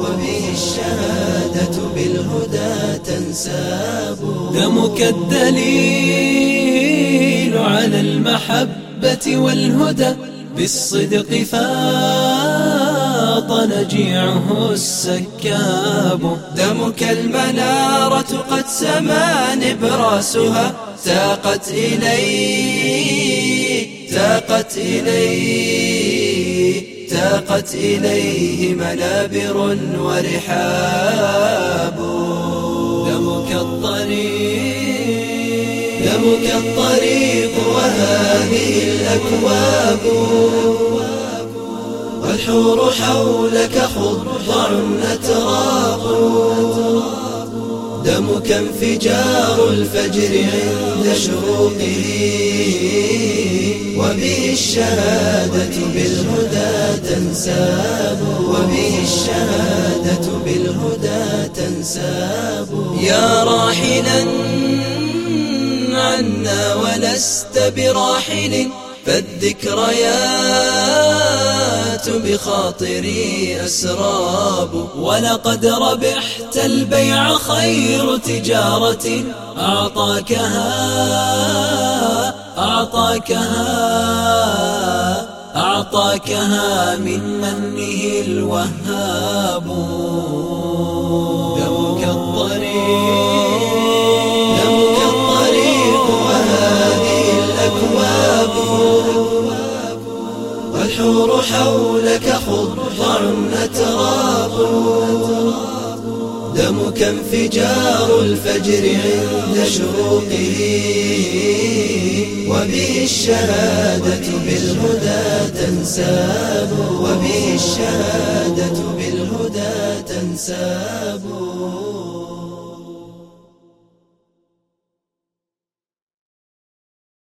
وبه الشهادة بالهدى تنساب. دمك الدليل على المحبة والهدى. بالصدق فاض نجيعه السكاب. دمك المنارة قد سما نبراسها. تاقت إليه تاقت إليه تاقت إليه منابر ورحاب. دمك الطريق دمك الطريق وهذه الأكواب. والحور حولك خضع أتراق. دمك انفجار الفجر عند شروقه. وبه الشهادة بالهدى. تنساب وبه الشهادة بالهدى تنساب. يا راحلا عنا ولست براحل فالذكريات بخاطري أسراب. ولقد ربحت البيع خير تجارة أعطاكها أعطاكها. أعطاكها من منه الوهاب. دمك الطريق دمك الطريق وهذه الأكواب. والحور حولك خضع أتراب دمك انفجار الفجر عند شروقه. وبه الشهادة بالهدى تنساب وبه الشهادة بالهدى تنساب.